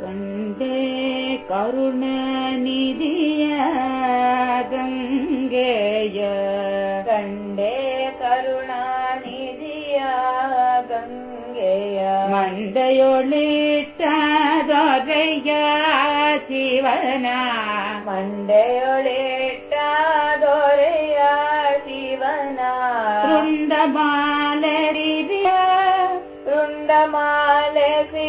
ण्डे करुणानिधया गङ्गे करुणानिधया गङ्गया मण्डयो लेटगया जीवना मण्डयो लेटा दोरया जीवना तं माल वि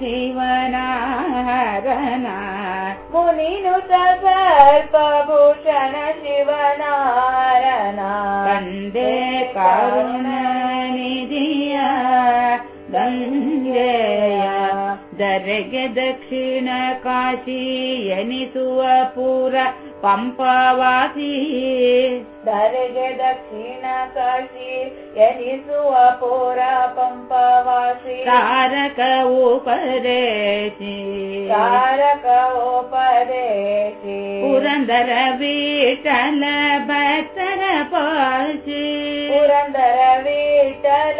शिवनाहरणा पुनि सर्पभूषण शिवनारना वन्दे करुणनिधिया। गङ्गे ದರೆಗೆ ದಕ್ಷಿಣ ಕಾಶಿ ಎನಿಸುವ ಪೂರ ಪಂಪವಾಸಿ ಧರೆಗೆ ದಕ್ಷಿಣ ಕಾಶಿ ಎನಿಸುವ ಪುರ ಪಂಪವಾಸಿ ತಾರಕ ಉಪದೇಶಿ ತಾರಕ ಉಪದೇಶಿ ಪುರಂದರ ವಿಠಲ ಭಕ್ತರ ಪಾಶಿ ಪುರಂದರ ವಿಠಲ